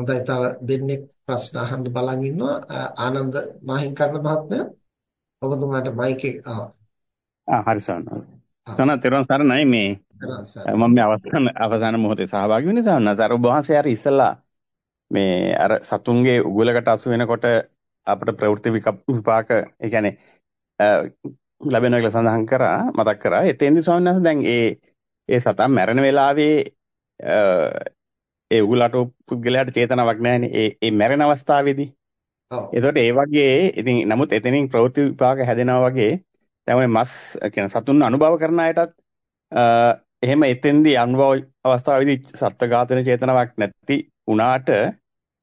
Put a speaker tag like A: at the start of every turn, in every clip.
A: හොඳයි. තව දෙන්නෙක් ප්‍රශ්න අහන්න බලන් ඉන්නවා. ආනන්ද මහින්කර්ණ මහත්මයා. ඔබතුමාට මයික් එක
B: ආ හරි සවන සවන තෙරුවන් සරණයි. මේ මම මේ අවසාන අවසාන මොහොතේ සහභාගී වෙන්නේ සවන සර ඔබ වහන්සේ අර ඉස්සලා මේ අර සතුන්ගේ උගලකට අසු වෙනකොට අපිට ප්‍රවෘත්ති විපාක ඒ කියන්නේ ලැබෙනවා කියලා සඳහන් කරා මතක් කරා. එතෙන්දි ස්වාමීන් වහන්සේ දැන් ඒ ඒ සතා මැරෙන වෙලාවේ ඒ උගලට පුද්ගලයාට චේතනාවක් නැහැනේ ඒ ඒ මැරෙන අවස්ථාවේදී. ඔව්. ඒතකොට ඒ වගේ ඉතින් නමුත් එතනින් ප්‍රවෘත්ති විපාක හැදෙනවා වගේ දැන් මස් කියන සතුන් අනුභව කරන අයටත් එහෙම එතෙන්දී අනුභව අවස්ථාවේදී සත්ත්ව ඝාතන චේතනාවක් නැති වුණාට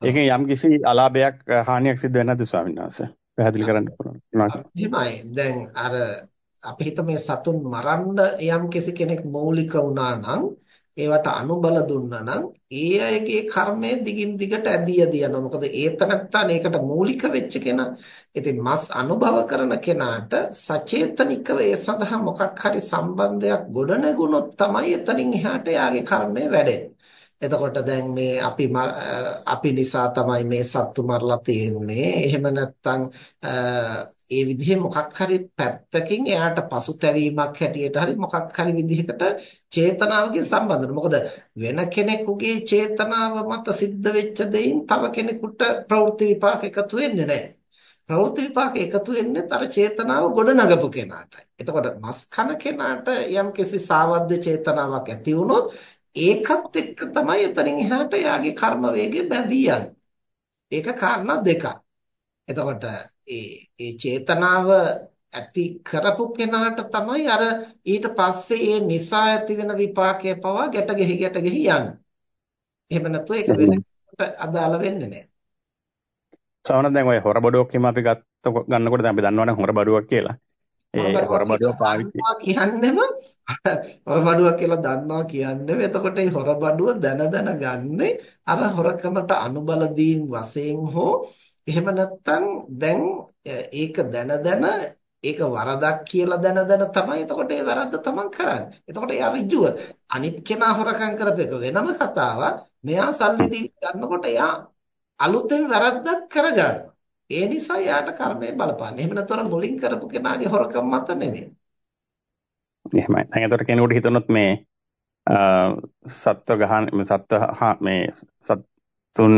B: ඒකෙන් යම්කිසි අලාභයක් හානියක් සිද්ධ වෙන්නේ නැද්ද ස්වාමීන් වහන්සේ? පැහැදිලි කරන්න පුළුවන්.
A: එහෙමයි. දැන් අර අපි හිත මේ සතුන් මරන්න යම්කිසි කෙනෙක් මৌলিক වුණා නම් ඒවට අනුබල දුන්නා නම් ඒ අයගේ කර්මය දිගින් දිගට ඇදී ඇදී යනවා. මොකද ඒතනත්තාන ඒකට මූලික වෙච්ච කෙනා. ඉතින් මස් අනුභව කරන කෙනාට සචේතනිකව ඒ සඳහා මොකක් හරි සම්බන්ධයක් ගොඩ නැගුණොත් තමයි එතනින් එහාට යාගේ කර්මය වැඩෙන්නේ. එතකොට දැන් මේ අපි අපි නිසා තමයි මේ සත්තු මරලා තියෙන්නේ. එහෙම නැත්නම් ඒ විදිහේ මොකක් හරි පැත්තකින් එයාට පසුතැවීමක් හැටියට හරි මොකක් හරි විදිහකට චේතනාවකින් සම්බන්ධ මොකද වෙන කෙනෙකුගේ චේතනාව මත සිද්ධ වෙච්ච දෙයින් තව කෙනෙකුට ප්‍රවෘත්ති විපාක එකතු වෙන්නේ නැහැ. ප්‍රවෘත්ති විපාක එකතු වෙන්නේ අර චේතනාව ගොඩනගපු කෙනාටයි. එතකොට මස් කන කෙනාට යම්කිසි සාවද්ද චේතනාවක් ඇති වුණොත් ඒකත් එක්ක තමයි එතනින් එහාට යාගේ කර්ම වේගය බැඳී යන්නේ. ඒක කාරණා දෙකක්. එතකොට ඒ ඒ චේතනාව ඇති කරපු කෙනාට තමයි අර ඊට පස්සේ ඒ නිසා ඇති වෙන විපාකය පවා ගැට ගෙහි ගැට ගෙහි යන්නේ. එහෙම නැත්නම් ඒක වෙනකට අදාළ වෙන්නේ නැහැ.
B: සවන දැන් ඔය හොරබඩුවක් හිම අපි ගත්ත ගන්නකොට දැන් අපි දන්නවනේ හොරබඩුවක් කියලා. ඒ හොරබඩුව පාවිච්චි
A: කියන්නේම හොරබඩුවක් කියලා දන්නවා කියන්නේ එතකොට මේ හොරබඩුව දැන දැන ගන්නේ අර හොරකමට අනුබල දීම් වශයෙන් හෝ එහෙම නැත්නම් දැන් ඒක දැන දැන ඒක වරදක් කියලා දැන දැන තමයි එතකොට ඒ වැරද්ද තමන් කරන්නේ. එතකොට එයා ඍජුව අනිත් කෙනා හොරකම් කරපේක වෙනම කතාවක්. මෙයා සල්ලි ගන්නකොට එයා අලුතෙන් වැරද්දක් කරගන්නවා. ඒ නිසා එයාට කර්මය බලපාන්නේ. එහෙම නැත්නම් මුලින් කරපු කෙනාගේ හොරකම් මත නෙමෙයි.
B: එහෙමයි. දැන් එතකොට කෙනෙකුට හිතනොත් මේ සත්ව ගහන සත්ව මේ සත්තුන්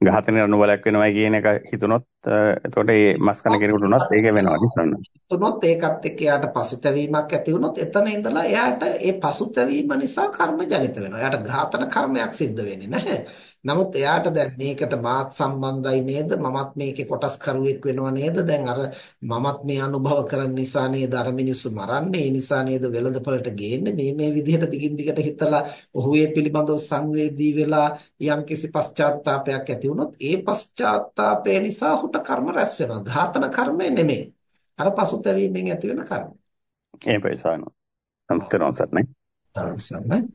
B: ඝාතනය අනුබලයක් වෙනවා කියන එක හිතුනොත් එතකොට මේ මස් කන කෙනෙකුට උනත් ඒක වෙනවා නිසන්න.
A: තුනොත් ඒකත් එක්ක එයාට පසුතැවීමක් ඇති වුණොත් එතන ඉඳලා එයාට ඒ පසුතැවීම නිසා කර්ම ජනිත වෙනවා. එයාට ඝාතන කර්මයක් සිද්ධ වෙන්නේ නැහැ. නමුත් එයාට දැන් මේකට මාත් සම්බන්ධයි නේද? මමත් මේකේ කොටස් කරුවෙක් වෙනව නේද? දැන් අර මමත් මේ අනුභව කරන නිසා නේද අර මිනිස්සු මරන්නේ? ඒ නිසා නේද වෙළඳපළට ගේන්නේ? මේ මේ විදිහට දිගින් දිගට හිතලා ඔහු ඒ පිළිබඳව සංවේදී වෙලා යම්කිසි පශ්චාත්තාවපයක් ඇති වුණොත් ඒ පශ්චාත්තාවපය නිසා ඔහුට කර්ම රැස් වෙනවා. ඝාතන කර්මය නෙමෙයි. අර පසුතැවීමෙන් ඇති වෙන කර්ම.
B: ඒ පයිසානෝ. සම්තරොන්සත් නේ.
A: සම්සන්න.